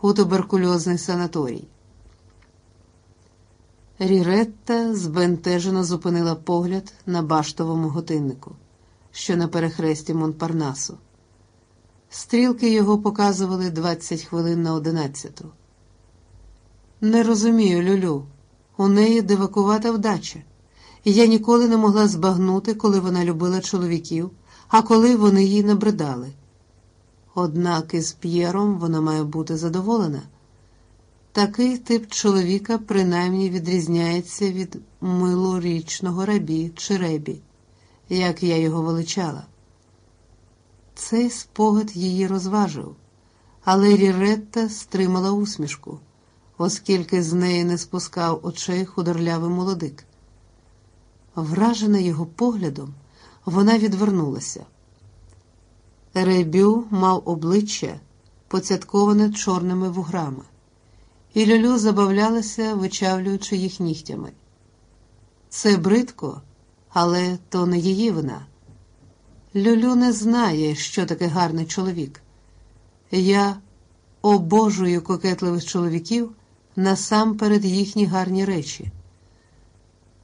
у туберкульозний санаторій. Ріретта збентежено зупинила погляд на баштовому годиннику, що на перехресті Монпарнасу. Стрілки його показували 20 хвилин на одинадцяту. Не розумію, Люлю, у неї дивакувата вдача, я ніколи не могла збагнути, коли вона любила чоловіків, а коли вони їй набридали. Однак із П'єром вона має бути задоволена. Такий тип чоловіка принаймні відрізняється від милорічного рабі чи ребі, як я його величала. Цей спогад її розважив, але Ріретта стримала усмішку, оскільки з неї не спускав очей худорлявий молодик. Вражена його поглядом, вона відвернулася. Ребю мав обличчя, поцятковане чорними вуграми, і Люлю забавлялася, вичавлюючи їх нігтями. Це бридко, але то не її вина. Люлю не знає, що таке гарний чоловік. Я обожую кокетливих чоловіків насамперед їхні гарні речі.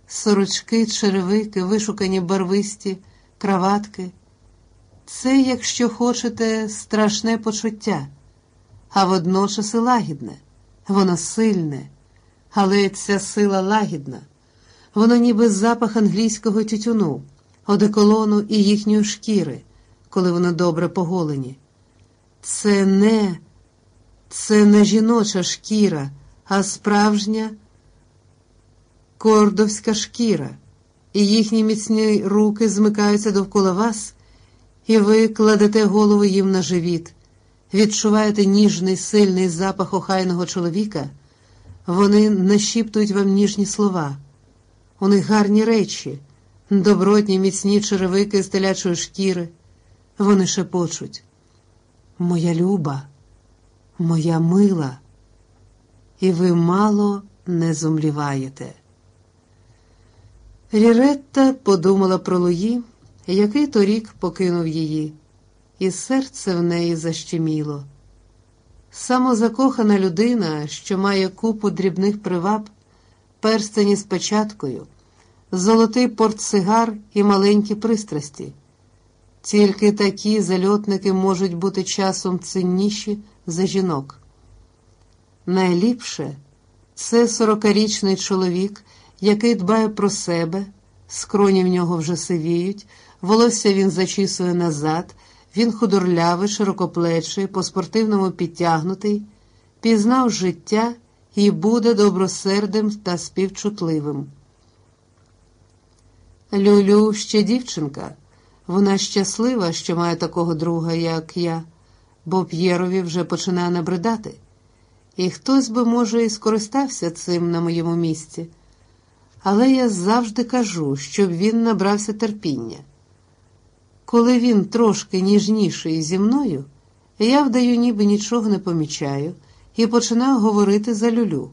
Сорочки, черевики, вишукані барвисті, краватки. Це, якщо хочете, страшне почуття, а водночас і лагідне, воно сильне, але ця сила лагідна, воно ніби запах англійського тютюну, одеколону і їхньої шкіри, коли воно добре поголені. Це не, це не жіноча шкіра, а справжня кордовська шкіра, і їхні міцні руки змикаються довкола вас і ви кладете голову їм на живіт, відчуваєте ніжний, сильний запах охайного чоловіка, вони нашіптують вам ніжні слова, у них гарні речі, добротні, міцні черевики з телячої шкіри. Вони шепочуть. Моя люба, моя мила, і ви мало не зумліваєте. Ріретта подумала про Луї який торік покинув її, і серце в неї защеміло. Самозакохана людина, що має купу дрібних приваб, перстені з печаткою, золотий портсигар і маленькі пристрасті. Тільки такі зальотники можуть бути часом цінніші за жінок. Найліпше це сорокарічний чоловік, який дбає про себе, скроні в нього вже сивіють. Волосся він зачісує назад, він худорлявий, широкоплечий, по спортивному підтягнутий, пізнав життя і буде добросердим та співчутливим. Люлю ще дівчинка, вона щаслива, що має такого друга, як я, бо П'єрові вже починає набридати. І хтось би, може, і скористався цим на моєму місці. Але я завжди кажу, щоб він набрався терпіння. Коли він трошки ніжніший зі мною, я вдаю, ніби нічого не помічаю, і починаю говорити за люлю.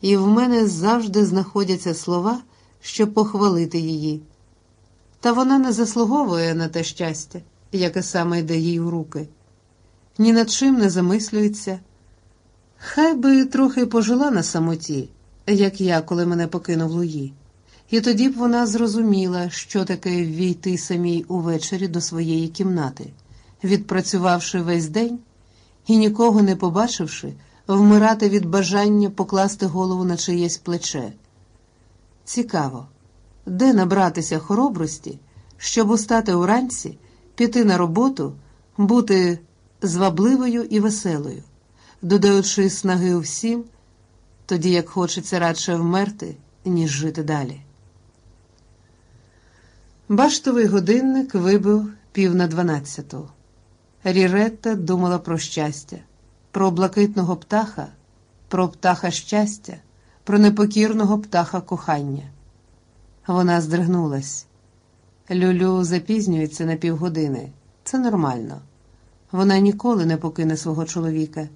І в мене завжди знаходяться слова, щоб похвалити її. Та вона не заслуговує на те щастя, яке саме йде їй у руки, ні над чим не замислюється. Хай би трохи пожила на самоті, як я, коли мене покинув Луї. І тоді б вона зрозуміла, що таке війти самій увечері до своєї кімнати, відпрацювавши весь день і нікого не побачивши, вмирати від бажання покласти голову на чиєсь плече. Цікаво, де набратися хоробрості, щоб устати уранці, піти на роботу, бути звабливою і веселою, додаючи снаги всім, тоді як хочеться радше вмерти, ніж жити далі. Баштовий годинник вибив пів на дванадцяту. Ріретта думала про щастя, про блакитного птаха, про птаха щастя, про непокірного птаха кохання. Вона здригнулась. Люлю запізнюється на півгодини. Це нормально. Вона ніколи не покине свого чоловіка,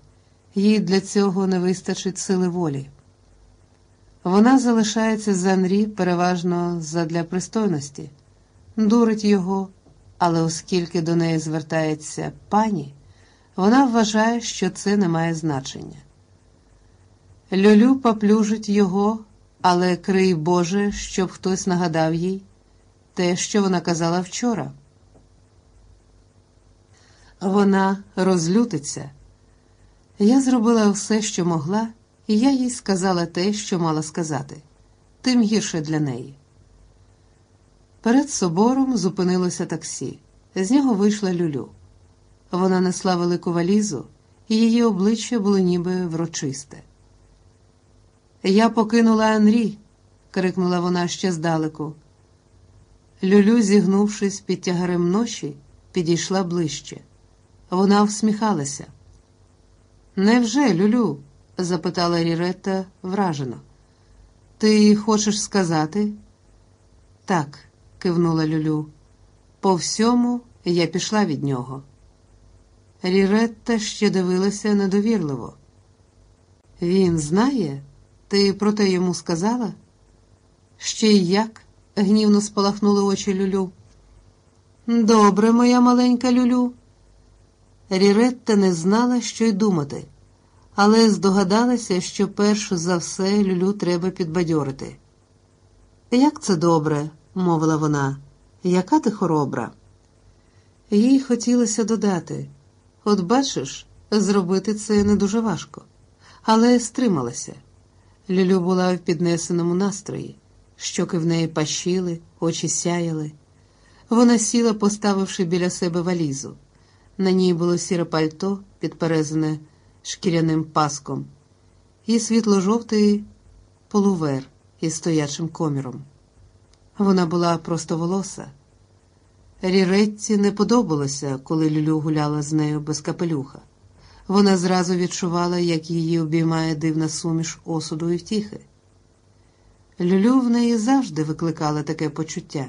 їй для цього не вистачить сили волі. Вона залишається з Анрі переважно задля пристойності дурить його, але оскільки до неї звертається пані, Вона вважає, що це не має значення. Люлю поплюжить його, але крий Боже, щоб хтось нагадав їй те, що вона казала вчора. Вона розлютиться. Я зробила все, що могла, і я їй сказала те, що мала сказати, тим гірше для неї. Перед собором зупинилося таксі. З нього вийшла Люлю. Вона несла велику валізу, і її обличчя було ніби врочисте. Я покинула Анрі, крикнула вона ще здалеку. Люлю, зігнувшись під тягарем ночі, підійшла ближче. Вона всміхалася. Невже, Люлю? запитала Ріретта вражено. Ти хочеш сказати? Так, кивнула Люлю. По всьому я пішла від нього. Ріретта ще дивилася недовірливо. Він знає? Ти про те йому сказала? Ще й як? гнівно спалахнули очі Люлю. Добре, моя маленька Люлю. Ріретта не знала, що й думати, але здогадалася, що перш за все Люлю треба підбадьорити. Як це добре, мовила вона, яка ти хоробра? Їй хотілося додати от бачиш, зробити це не дуже важко, але стрималася. Люлю була в піднесеному настрої, щоки в неї пащили, очі сяяли. Вона сіла, поставивши біля себе валізу. На ній було сіре пальто, підперезане шкіряним паском, і світло-жовтий полувер із стоячим коміром. Вона була простоволоса. Ріретті не подобалося, коли Люлю гуляла з нею без капелюха. Вона зразу відчувала, як її обіймає дивна суміш осуду і втіхи. Люлю в неї завжди викликала таке почуття.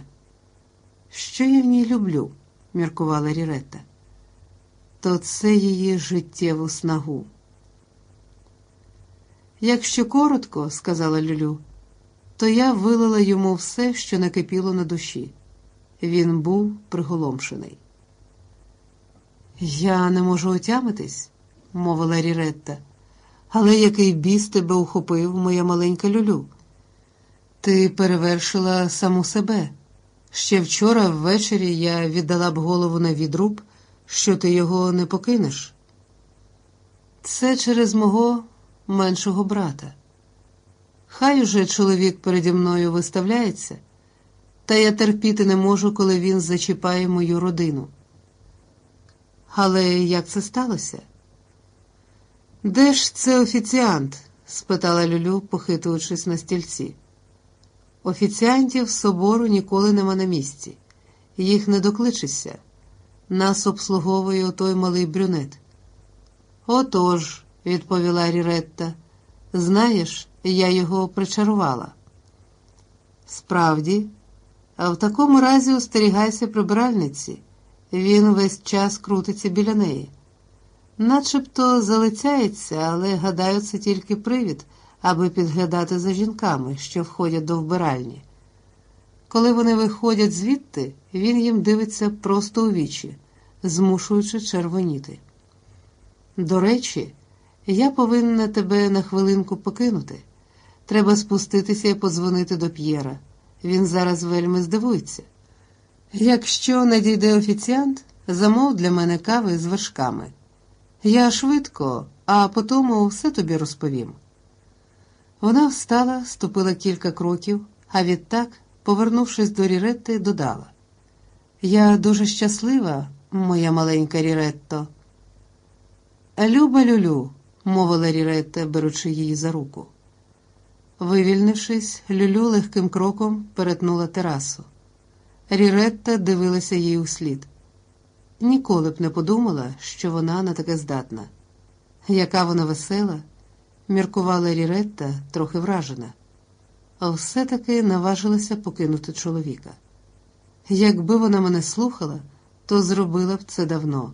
Що я в ній люблю, міркувала Ріретта, то це її життєву снагу. Якщо коротко, сказала Люлю, то я вилила йому все, що накипіло на душі. Він був приголомшений. Я не можу отямитись, мовила Ріретта, але який біс тебе ухопив, моя маленька Люлю. Ти перевершила саму себе. Ще вчора ввечері я віддала б голову на відруб, що ти його не покинеш. Це через мого меншого брата. Хай уже чоловік переді мною виставляється, та я терпіти не можу, коли він зачіпає мою родину. Але як це сталося? Де ж це офіціант? спитала Люлю, похитуючись на стільці. Офіціантів собору ніколи нема на місці, їх не докличешся. Нас обслуговує отой малий брюнет. Отож, відповіла Ріретта, знаєш, я його причарувала. Справді, а в такому разі остерігайся прибиральниці, він весь час крутиться біля неї. Начебто залицяється, але гадаю, це тільки привід аби підглядати за жінками, що входять до вбиральні. Коли вони виходять звідти, він їм дивиться просто у вічі, змушуючи червоніти. До речі, я повинна тебе на хвилинку покинути. Треба спуститися і подзвонити до П'єра. Він зараз вельми здивується. Якщо надійде офіціант, замов для мене кави з вершками. Я швидко, а потім все тобі розповім. Вона встала, ступила кілька кроків, а відтак, повернувшись до Ріретти, додала: Я дуже щаслива, моя маленька Ріретто. Люба Люлю, мовила Ріретта, беручи її за руку. Вивільнившись, Люлю легким кроком перетнула терасу. Ріретта дивилася їй услід. Ніколи б не подумала, що вона на таке здатна. Яка вона весела міркувала Ріретта, трохи вражена, а все-таки наважилася покинути чоловіка. Якби вона мене слухала, то зробила б це давно.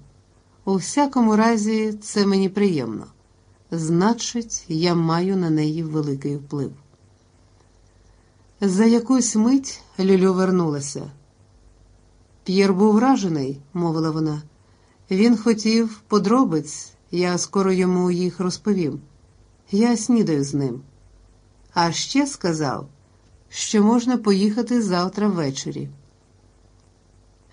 У всякому разі, це мені приємно. Значить, я маю на неї великий вплив. За якусь мить Люлю вернулася. П'єр був вражений, мовила вона. Він хотів подробиць, я скоро йому їх розповім. Я снідаю з ним. А ще сказав, що можна поїхати завтра ввечері.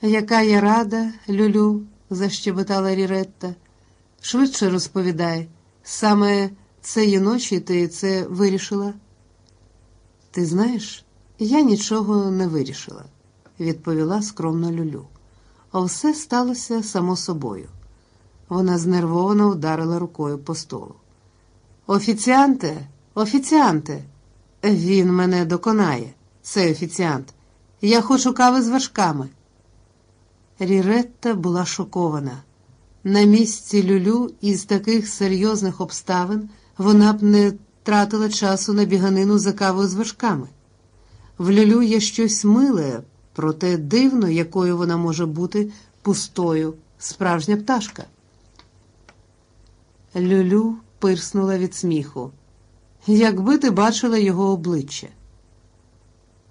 Яка я рада, Люлю, защебетала Ріретта. Швидше розповідай, саме цієї ночі ти це вирішила? Ти знаєш, я нічого не вирішила, відповіла скромно Люлю. А все сталося само собою. Вона знервовано вдарила рукою по столу. Офіціанте, офіціанте, він мене доконає, цей офіціант. Я хочу кави з вершками. Ріретта була шокована. На місці Люлю із таких серйозних обставин вона б не тратила часу на біганину за кавою з вершками. В Люлю є щось миле, проте дивно, якою вона може бути пустою, справжня пташка. Люлю пирснула від сміху. Якби ти бачила його обличчя.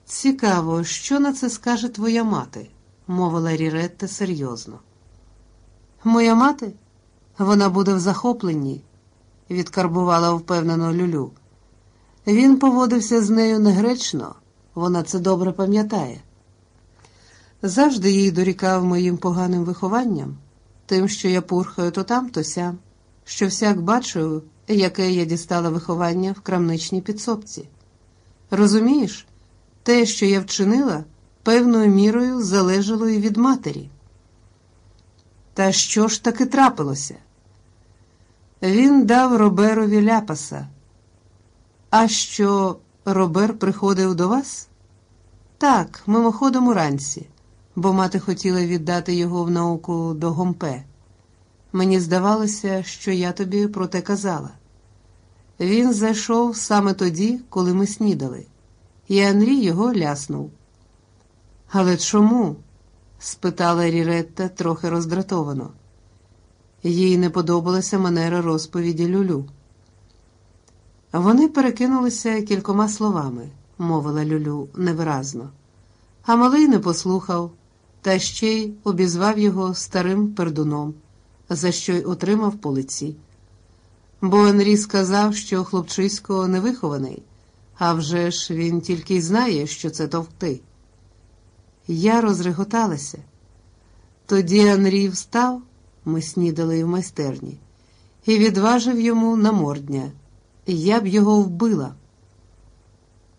Цікаво, що на це скаже твоя мати, мовила Ріретта серйозно. Моя мати? Вона буде в захопленні, відкарбувала впевнено Люлю. Він поводився з нею негречно, вона це добре пам'ятає. Завжди їй дорікав моїм поганим вихованням, тим, що я пурхаю то там, то сям, що всяк бачив, яке я дістала виховання в крамничній підсобці. Розумієш, те, що я вчинила, певною мірою залежало і від матері. Та що ж таки трапилося? Він дав Роберові ляпаса. А що Робер приходив до вас? Так, мимоходом уранці, бо мати хотіла віддати його в науку до Гомпе. Мені здавалося, що я тобі про те казала. Він зайшов саме тоді, коли ми снідали, і Анрій його ляснув. Але чому? Спитала Ріретта трохи роздратовано. Їй не подобалася манера розповіді Люлю. Вони перекинулися кількома словами, мовила Люлю невиразно, а малий не послухав, та ще й обізвав його старим пердуном, за що й отримав по лиці. Бо Анрі сказав, що хлопчисько невихований, а вже ж він тільки й знає, що це товкти. Я розреготалася. Тоді Анрій встав, ми снідали в майстерні, і відважив йому на мордня. Я б його вбила.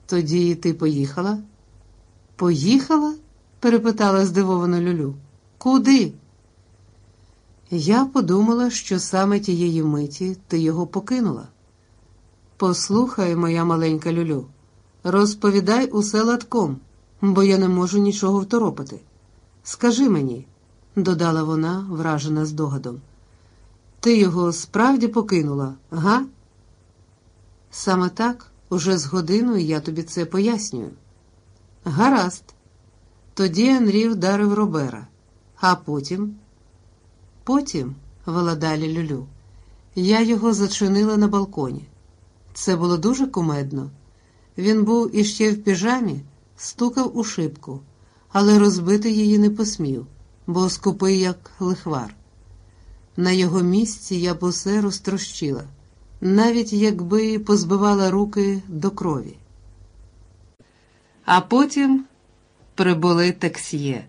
Тоді ти поїхала? Поїхала? перепитала здивовано Люлю. Куди? Я подумала, що саме тієї миті ти його покинула. Послухай, моя маленька Люлю, розповідай усе ладком бо я не можу нічого второпати. Скажи мені, додала вона, вражена здогадом, ти його справді покинула, га? Саме так, уже з годиною я тобі це пояснюю. Гаразд. Тоді Анрі вдарив Робера, а потім, потім, вела далі Люлю, я його зачинила на балконі. Це було дуже кумедно. Він був іще в піжамі стукав у шибку, але розбити її не посмів, бо скупий, як лихвар. На його місці я б усе розтрощила, навіть якби позбивала руки до крові. А потім прибули таксіє.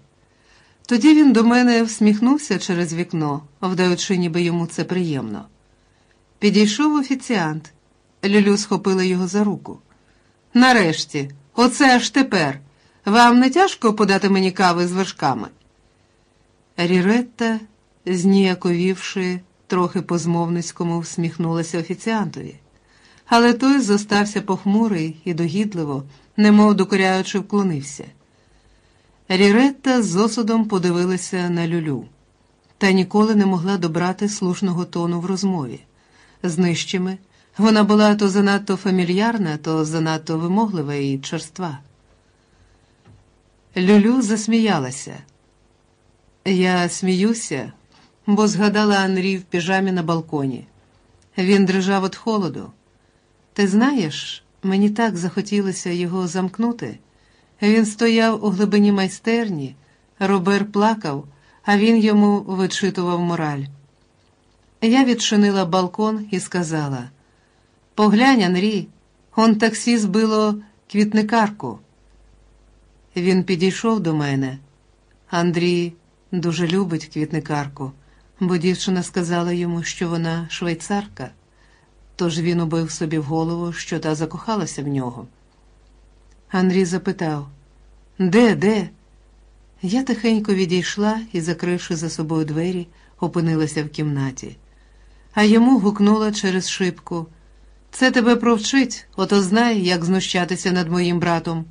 Тоді він до мене всміхнувся через вікно, вдаючи, ніби йому це приємно. Підійшов офіціант. Люлю схопила його за руку. Нарешті. Оце аж тепер. Вам не тяжко подати мені кави з вершками? Ріретта, зніяковівши, трохи по-змовницькому всміхнулася офіціантові, але той зостався похмурий і догідливо, немов докоряючи, вклонився. Ріретта з осудом подивилася на люлю, та ніколи не могла добрати слушного тону в розмові. З нижчими вона була то занадто фамільярна, то занадто вимоглива і черства. Люлю засміялася. Я сміюся, бо згадала Анрі в піжамі на балконі. Він дрижав від холоду. Ти знаєш, мені так захотілося його замкнути. Він стояв у глибині майстерні, Робер плакав, а він йому вичитував мораль. Я відчинила балкон і сказала: Поглянь, Анрі, он таксі збило квітникарку. Він підійшов до мене. Андрій дуже любить квітникарку, бо дівчина сказала йому, що вона швейцарка, тож він убив собі в голову, що та закохалася в нього. Андрій запитав: Де, де? Я тихенько відійшла і, закривши за собою двері, опинилася в кімнаті, а йому гукнула через шибку. Це тебе провчить, ото знай, як знущатися над моїм братом.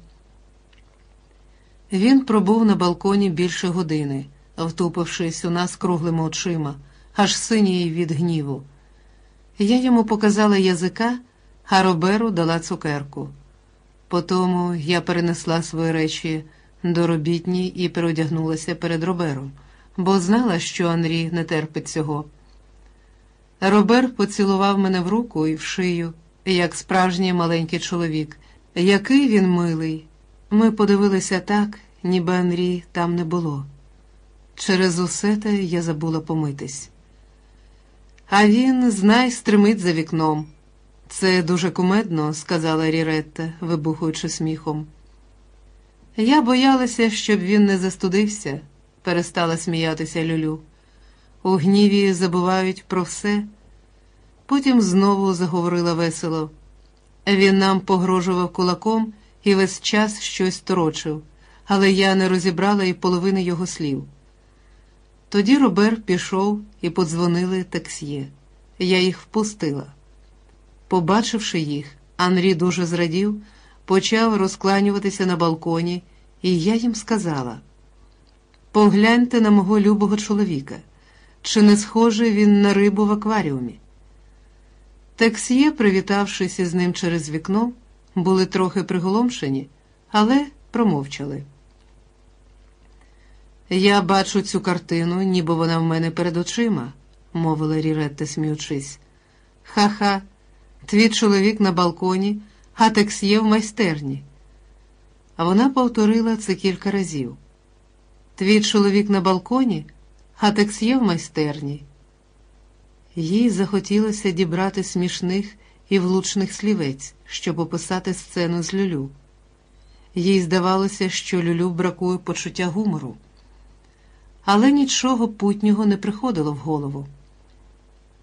Він пробув на балконі більше години, втупившись у нас круглими очима, аж синій від гніву. Я йому показала язика, а Роберу дала цукерку. Потому я перенесла свої речі до робітні і переодягнулася перед Робером, бо знала, що Анрі не терпить цього. Робер поцілував мене в руку і в шию, як справжній маленький чоловік. Який він милий. Ми подивилися так, ніби Анрі там не було. Через усе те я забула помитись. А він, знай, стримить за вікном. Це дуже кумедно, сказала Ріретта, вибухуючи сміхом. Я боялася, щоб він не застудився, перестала сміятися Люлю. У гніві забувають про все. Потім знову заговорила весело. Він нам погрожував кулаком і весь час щось торочив, але я не розібрала і половини його слів. Тоді Робер пішов і подзвонили таксьє. Я їх впустила. Побачивши їх, Анрі дуже зрадів, почав розкланюватися на балконі, і я їм сказала: Погляньте на мого любого чоловіка, чи не схожий він на рибу в акваріумі. Таксьє, привітавшись із ним через вікно, були трохи приголомшені, але промовчали. Я бачу цю картину, ніби вона в мене перед очима, мовила Ріретта, сміючись. Ха-ха, твій чоловік на балконі, а таксьє в майстерні. А вона повторила це кілька разів. Твій чоловік на балконі, а таксьє в майстерні. Їй захотілося дібрати смішних і влучних слівець, щоб описати сцену з Люлю. Їй здавалося, що Люлю бракує почуття гумору, але нічого путнього не приходило в голову.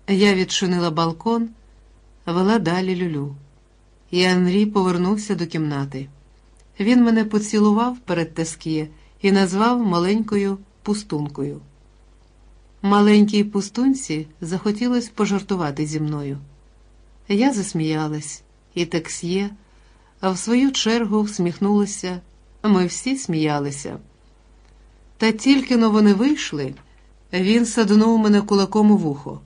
Я відчинила балкон, вела далі Люлю, і Анрі повернувся до кімнати. Він мене поцілував перед Тескіє і назвав маленькою пустункою. Маленькій пустунці захотілося пожартувати зі мною. Я засміялась, і таксьє, а в свою чергу всміхнулася, ми всі сміялися. Та тільки но вони вийшли, він саднув мене кулаком у вухо.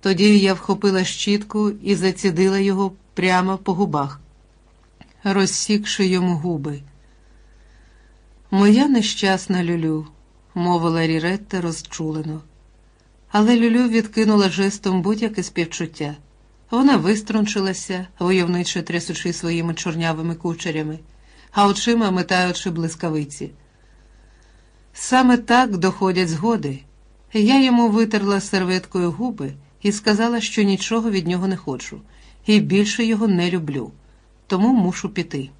Тоді я вхопила щітку і зацідила його прямо по губах, розсікши йому губи. Моя нещасна Люлю, мовила Ріретта розчулено. Але Люлю відкинула жестом будь-яке співчуття. Вона виструнчилася, войовниче трясучи своїми чорнявими кучерями, а очима метаючи блискавиці. Саме так доходять згоди. Я йому витерла серветкою губи і сказала, що нічого від нього не хочу, і більше його не люблю, тому мушу піти.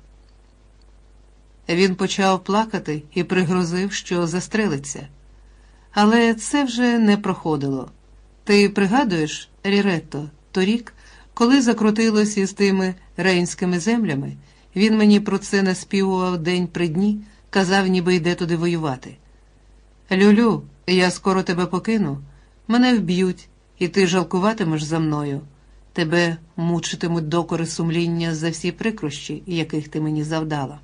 Він почав плакати і пригрозив, що застрелиться. Але це вже не проходило. Ти пригадуєш, Ріретто, торік, коли закрутилось із тими рейнськими землями, він мені про це наспівував день при дні, казав, ніби йде туди воювати. Люлю, я скоро тебе покину, мене вб'ють, і ти жалкуватимеш за мною. Тебе мучитимуть докори сумління за всі прикрощі, яких ти мені завдала.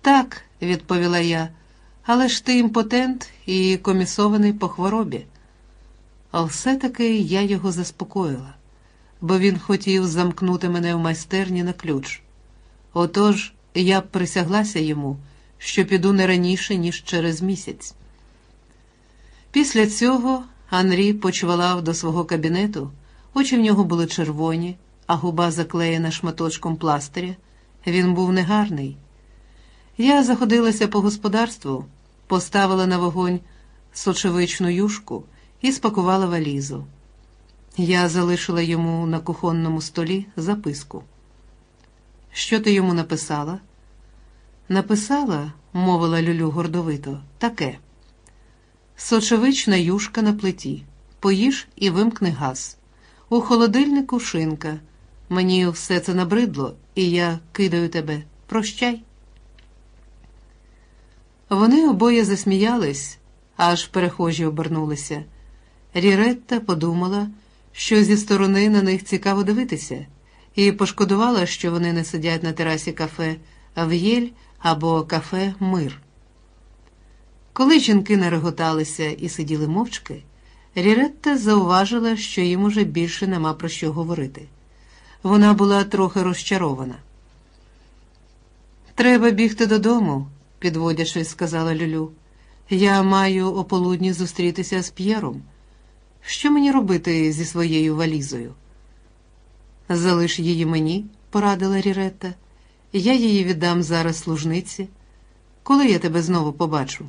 Так, відповіла я але ж ти імпотент і комісований по хворобі. А все-таки я його заспокоїла, бо він хотів замкнути мене в майстерні на ключ. Отож я присяглася йому, що піду не раніше, ніж через місяць. Після цього Анрі почвалав до свого кабінету, очі в нього були червоні, а губа заклеєна шматочком пластиря. Він був негарний. Я заходилася по господарству, поставила на вогонь сочевичну юшку і спакувала валізу. Я залишила йому на кухонному столі записку. Що ти йому написала? Написала, мовила Люлю гордовито, таке. Сочевична юшка на плиті. Поїж і вимкни газ. У холодильнику шинка. Мені все це набридло, і я кидаю тебе. Прощай. Вони обоє засміялись, аж перехожі обернулися. Ріретта подумала, що зі сторони на них цікаво дивитися, і пошкодувала, що вони не сидять на терасі кафе В'єль або кафе Мир. Коли жінки нареготалися і сиділи мовчки, Ріретта зауважила, що їм уже більше нема про що говорити. Вона була трохи розчарована. Треба бігти додому, підводячись, сказала Люлю. Я маю ополудні зустрітися з П'єром. Що мені робити зі своєю валізою? Залиш її мені, порадила Ріретта. Я її віддам зараз служниці. Коли я тебе знову побачу?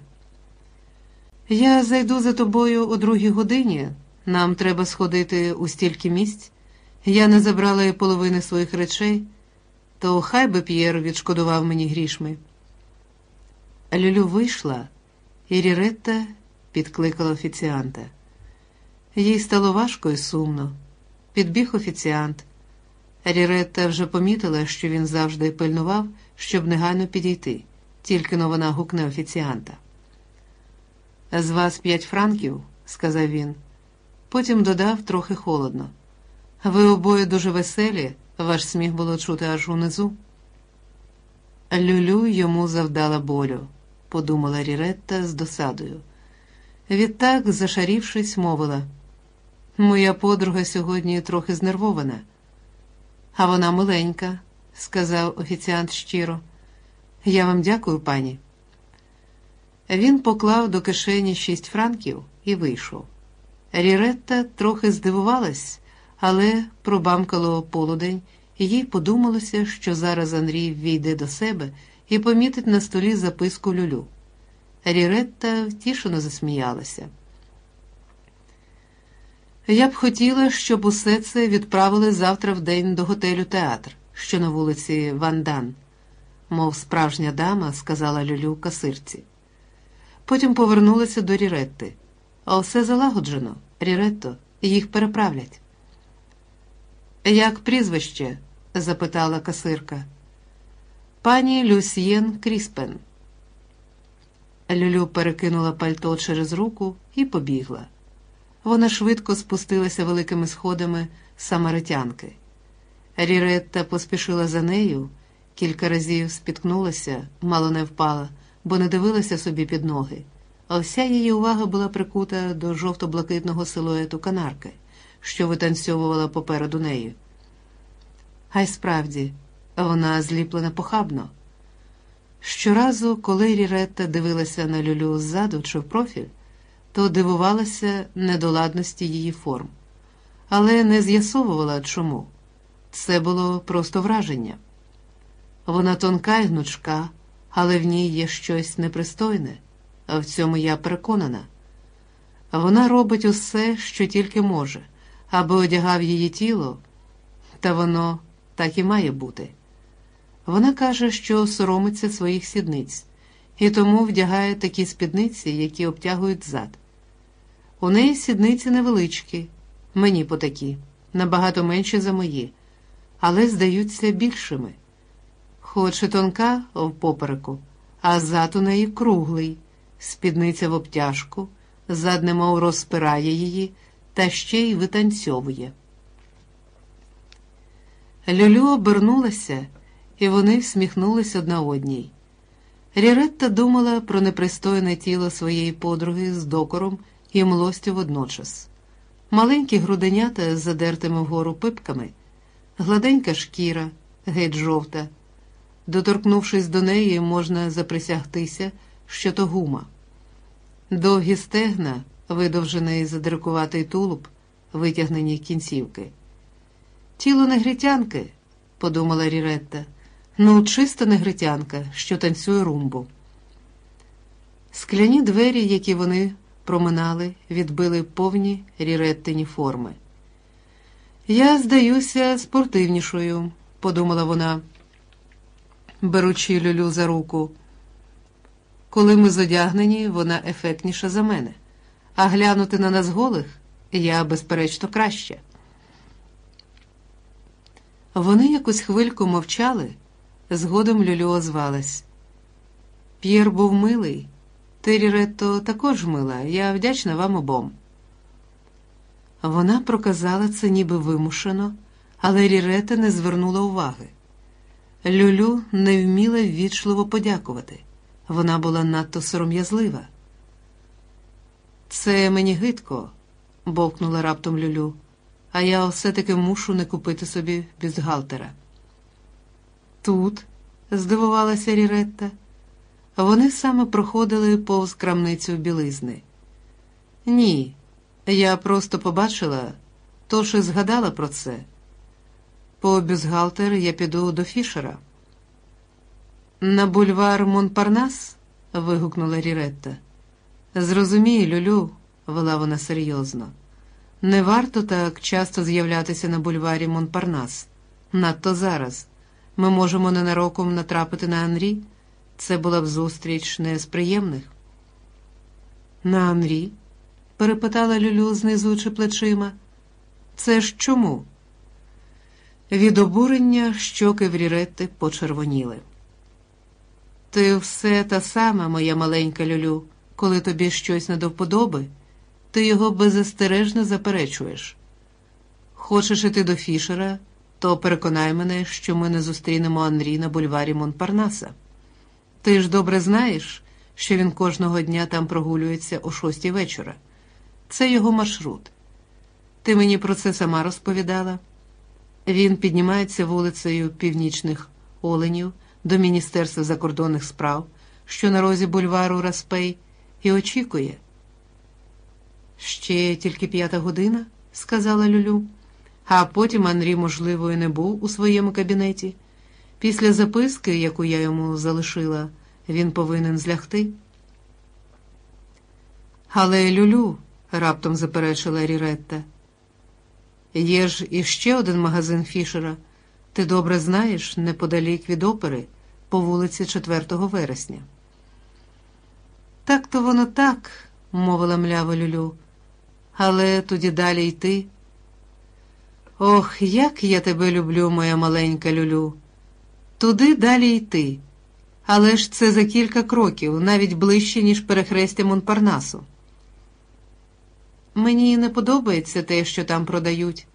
Я зайду за тобою о другій годині. Нам треба сходити у стільки місць. Я не забрала половини своїх речей, то хай би П'єр відшкодував мені грішми. Люлю вийшла, і Ріретта підкликала офіціанта. Їй стало важко і сумно. Підбіг офіціант. Ріретта вже помітила, що він завжди пильнував, щоб негайно підійти, тільки но вона гукне офіціанта. З вас п'ять франків, сказав він. Потім додав трохи холодно. Ви обоє дуже веселі, ваш сміх було чути аж унизу. Люлю йому завдала болю, подумала Ріретта з досадою. Відтак, зашарівшись, мовила. Моя подруга сьогодні трохи знервована. А вона миленька, сказав офіціант щиро. Я вам дякую, пані. Він поклав до кишені шість франків і вийшов. Ріретта трохи здивувалась, але пробамкало полудень, і їй подумалося, що зараз Андрій війде до себе і помітить на столі записку Люлю. Ріретта втішено засміялася. Я б хотіла, щоб усе це відправили завтра в день до готелю театр, що на вулиці Вандан, мов справжня дама, сказала Люлю касирці. Потім повернулася до Ріретти. А все залагоджено, Ріретто, їх переправлять. Як прізвище? запитала касирка. Пані Люсьєн Кріспен. Люлю перекинула пальто через руку і побігла. Вона швидко спустилася великими сходами самаритянки. Ріретта поспішила за нею, кілька разів спіткнулася, мало не впала, бо не дивилася собі під ноги, а вся її увага була прикута до жовто-блакитного силуету канарки, що витанцьовувала попереду неї. А й справді, вона зліплена похабно. Щоразу, коли Ріретта дивилася на люлю ззаду чи в профіль, то дивувалася недоладності її форм, але не з'ясовувала чому. Це було просто враження. Вона тонка й гнучка, але в ній є щось непристойне, а в цьому я переконана. Вона робить усе, що тільки може, аби одягав її тіло, та воно так і має бути. Вона каже, що соромиться своїх сідниць, і тому вдягає такі спідниці, які обтягують зад. У неї сідниці невеличкі, мені по такі, набагато менші за мої, але здаються більшими. Хоч і тонка в попереку, а зад у неї круглий, спідниця в обтяжку, зад немов розпирає її та ще й витанцьовує. Люлю обернулася, і вони всміхнулись одна одній. Ріретта думала про непристойне тіло своєї подруги з докором і млостю водночас. Маленькі груденята з задертими вгору пипками, гладенька шкіра, геть жовта. Доторкнувшись до неї, можна заприсягтися, що то гума. Довгі стегна, видовжений задрикуватий тулуб, витягнені кінцівки. Тіло негритянки, подумала Ріретта, ну чиста негритянка, що танцює румбу. Скляні двері, які вони проминали, відбили повні ріреттині форми. Я здаюся спортивнішою, подумала вона, беручи Люлю за руку. Коли ми зодягнені, вона ефектніша за мене, а глянути на нас голих я, безперечно, краще. Вони якусь хвильку мовчали, згодом Люлю озвалась. П'єр був милий, Тері Ретто також мила, я вдячна вам обом. Вона проказала це ніби вимушено, але Рірета не звернула уваги. Люлю не вміла ввічливо подякувати. Вона була надто сором'язлива. Це мені гидко, бовкнула раптом Люлю, а я все-таки мушу не купити собі бюстгальтера. Тут, здивувалася Ріретта, вони саме проходили повз крамницю білизни. Ні, я просто побачила, тож і згадала про це. По бюстгальтер я піду до Фішера. На бульвар Монпарнас? вигукнула Ріретта. Зрозумій, Люлю, вела вона серйозно. Не варто так часто з'являтися на бульварі Монпарнас. Надто зараз. Ми можемо ненароком натрапити на Анрі. Це була б зустріч не з приємних. На Анрі? перепитала Люлю, знизуючи плечима. Це ж чому? Від обурення щоки в Ріретти почервоніли. Ти все та сама, моя маленька Люлю, коли тобі щось не до вподоби, ти його беззастережно заперечуєш. Хочеш іти до Фішера, то переконай мене, що ми не зустрінемо Анрі на бульварі Монпарнаса. Ти ж добре знаєш, що він кожного дня там прогулюється о шостій вечора. Це його маршрут. Ти мені про це сама розповідала. Він піднімається вулицею Північних Оленів до Міністерства закордонних справ, що на розі бульвару Распей, і очікує. Ще тільки п'ята година, сказала Люлю, а потім Андрій, можливо, і не був у своєму кабінеті. Після записки, яку я йому залишила, він повинен злягти. Але Люлю, раптом заперечила Ріретта. Є ж іще один магазин Фішера. Ти добре знаєш, неподалік від опери, по вулиці 4 вересня. Так то воно так, мовила млява Люлю, але тоді далі йти. Ох, як я тебе люблю, моя маленька Люлю. Туди далі йти. Але ж це за кілька кроків, навіть ближче, ніж перехрестя Монпарнасу. Мені не подобається те, що там продають.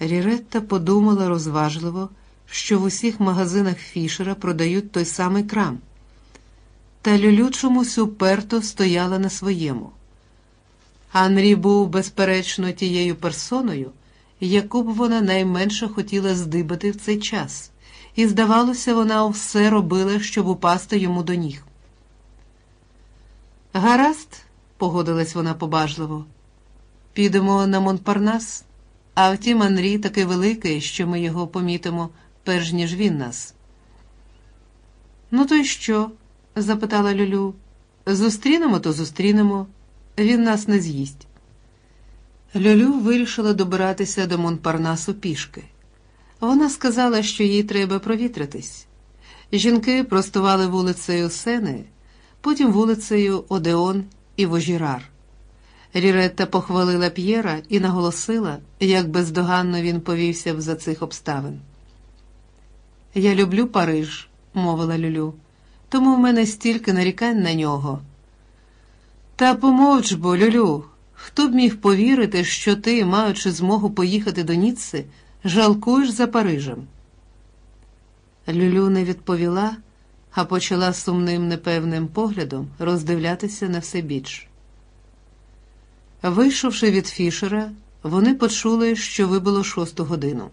Ріретта подумала розважливо, що в усіх магазинах Фішера продають той самий крам. Та Люлю чомусь уперто стояла на своєму. Анрі був, безперечно, тією персоною, яку б вона найменше хотіла здибати в цей час, і, здавалося, вона все робила, щоб упасти йому до ніг. Гаразд, погодилась вона побажливо. Підемо на Монпарнас, а втім, Анрі такий великий, що ми його помітимо, перш ніж він нас. Ну, то й що? запитала Люлю. Зустрінемо, то зустрінемо. Він нас не з'їсть. Люлю вирішила добиратися до Монпарнасу пішки. Вона сказала, що їй треба провітритись. Жінки простували вулицею Сени, потім вулицею Одеон і Вожірар. Ріретта похвалила П'єра і наголосила, як бездоганно він повівся за цих обставин. Я люблю Париж, мовила Люлю, тому в мене стільки нарікань на нього. Та помовч бо, Люлю, хто б міг повірити, що ти, маючи змогу поїхати до Ніцци, жалкуєш за Парижем? Люлю не відповіла, а почала сумним непевним поглядом роздивлятися на все біч. Вийшовши від Фішера, вони почули, що вибило шосту годину.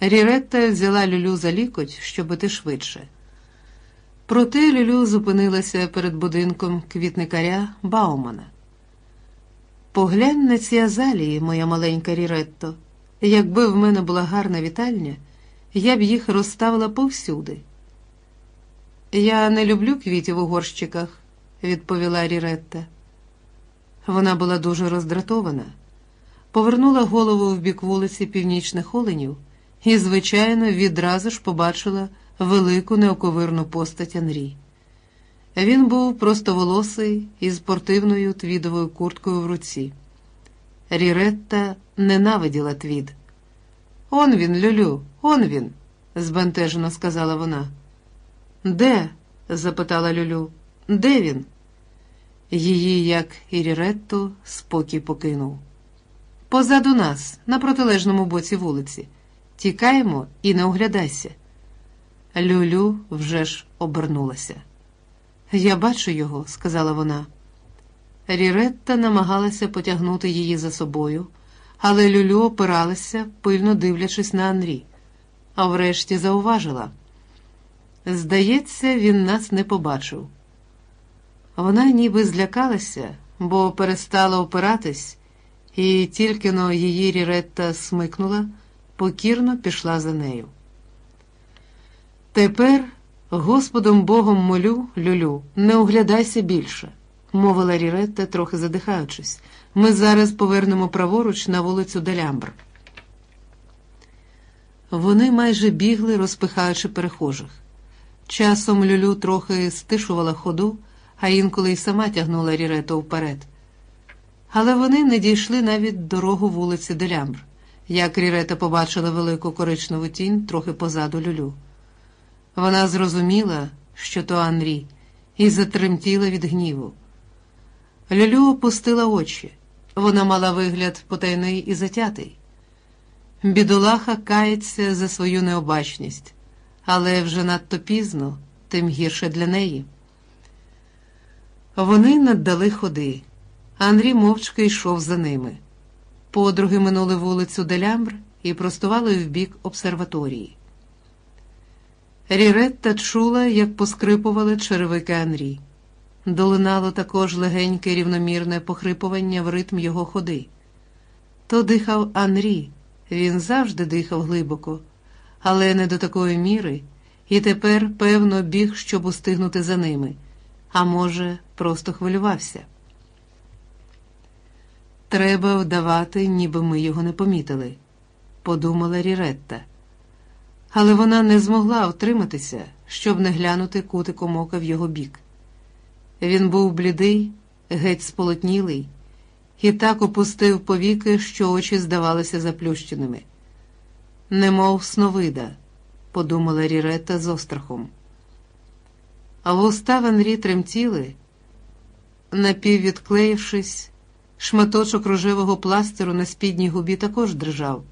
Ріретта взяла Люлю за лікоть, щоб іти швидше. Проте Люлю зупинилася перед будинком квітникаря Баумана. Поглянь на ці азалії, моя маленька Ріретто. Якби в мене була гарна вітальня, я б їх розставила повсюди. Я не люблю квітів у горщиках, відповіла Ріретта. Вона була дуже роздратована, повернула голову в бік вулиці північних оленів і, звичайно, відразу ж побачила велику неоковирну постать Анрі. Він був простоволосий із спортивною твідовою курткою в руці. Ріретта ненавиділа твід. Он він, Люлю, он він, збентежено сказала вона. Де? запитала Люлю. Де він? Її, як і Ріретту, спокій покинув. Позаду нас, на протилежному боці вулиці. Тікаємо і не оглядайся. Люлю вже ж обернулася. Я бачу його, сказала вона. Ріретта намагалася потягнути її за собою, але Люлю опиралася, пильно дивлячись на Анрі, а врешті зауважила. Здається, він нас не побачив. Вона ніби злякалася, бо перестала опиратись, і тільки но її Ріретта смикнула, покірно пішла за нею. Тепер, Господом Богом молю, Люлю, не оглядайся більше, мовила Ріретта, трохи задихаючись. Ми зараз повернемо праворуч на вулицю Делямбр. Вони майже бігли, розпихаючи перехожих. Часом Люлю трохи стишувала ходу, а інколи й сама тягнула Рірету вперед. Але вони не дійшли навіть дорогу вулиці Делямбр, як Рірета побачила велику коричневу тінь трохи позаду Люлю. Вона зрозуміла, що то Анрі, і затремтіла від гніву. Люлю опустила очі. Вона мала вигляд потайний і затятий. Бідолаха кається за свою необачність, але вже надто пізно, тим гірше для неї. Вони наддали ходи. Андрій мовчки йшов за ними. Подруги минули вулицю Делямбр і простували в бік обсерваторії. Ріретта чула, як поскрипували черевики Анрі. Долинало також легеньке рівномірне похрипування в ритм його ходи. То дихав Анрі, він завжди дихав глибоко, але не до такої міри, і тепер, певно, біг, щоб устигнути за ними, а може, просто хвилювався. Треба вдавати, ніби ми його не помітили, подумала Ріретта. Але вона не змогла втриматися, щоб не глянути кутиком ока в його бік. Він був блідий, геть сполотнілий, і так опустив повіки, що очі здавалися заплющеними. Немов сновида, подумала Ріретта з острахом. А вуста Венрі тремтіли, напіввідклеївшись, шматочок рожевого пластиру на спідній губі також дрижав.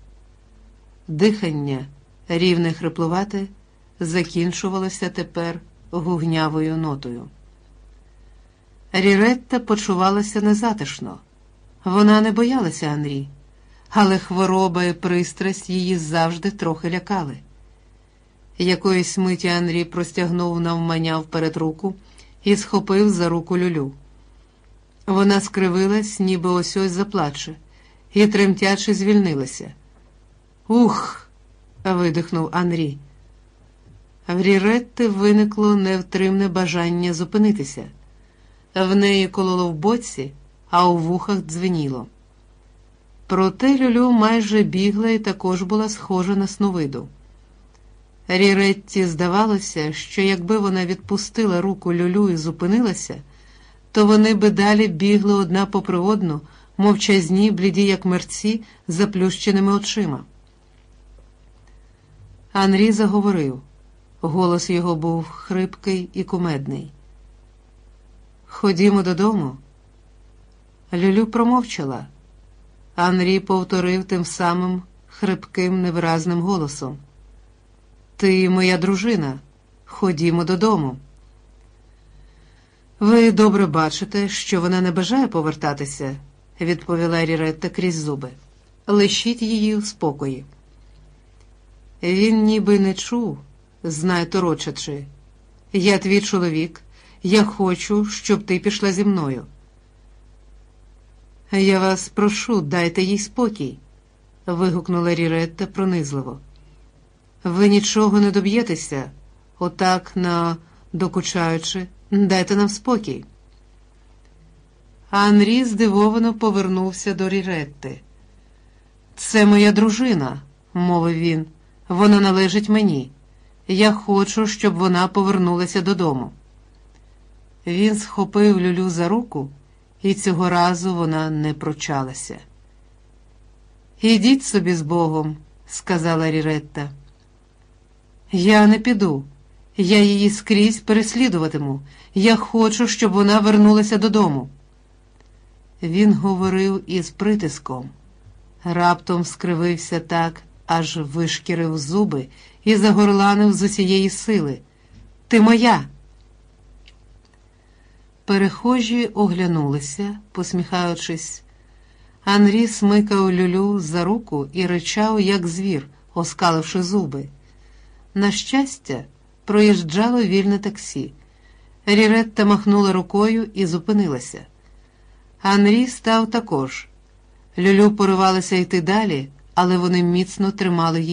Дихання, рівне хриплувате, закінчувалося тепер гугнявою нотою. Ріретта почувалася незатишно. Вона не боялася Анрі, але хвороба і пристрасть її завжди трохи лякали. Якоїсь миті Анрі простягнув навмання вперед руку і схопив за руку люлю. Вона скривилась, ніби ось ось заплаче, і тремтячи звільнилася. Ух. Видихнув Анрі. В Ріретти виникло невтримне бажання зупинитися. В неї кололо в боці, а у вухах дзвеніло. Проте Люлю майже бігла і також була схожа на сновиду. Ріретті здавалося, що якби вона відпустила руку Люлю і зупинилася, то вони би далі бігли одна попри одну, мовчазні, бліді, як мерці, заплющеними очима. Анрі заговорив. Голос його був хрипкий і кумедний. Ходімо додому. Люлю промовчала. Анрі повторив тим самим хрипким, невиразним голосом. Ти моя дружина. Ходімо додому. Ви добре бачите, що вона не бажає повертатися, відповіла Ріретта крізь зуби. Лишіть її в спокої. Він ніби не чув, знай торочачи. Я твій чоловік, я хочу, щоб ти пішла зі мною. Я вас прошу, дайте їй спокій, вигукнула Ріретта пронизливо. Ви нічого не доб'єтеся, отак на докучаючи, дайте нам спокій. Анрі здивовано повернувся до Ріретти. Це моя дружина, мовив він. Вона належить мені. Я хочу, щоб вона повернулася додому. Він схопив Люлю за руку, і цього разу вона не прочалася. Ідіть собі з Богом, сказала Ріретта. Я не піду. Я її скрізь переслідуватиму. Я хочу, щоб вона вернулася додому. Він говорив із притиском, раптом скривився так, аж вишкірив зуби і загорланив з усієї сили. Ти моя. Перехожі оглянулися, посміхаючись. Анрі смикав люлю за руку і ричав, як звір, оскаливши зуби. На щастя, проїжджало вільне таксі. Ріретта махнула рукою і зупинилася. Анрі став також. Люлю поривалася йти далі, але вони міцно тримали її.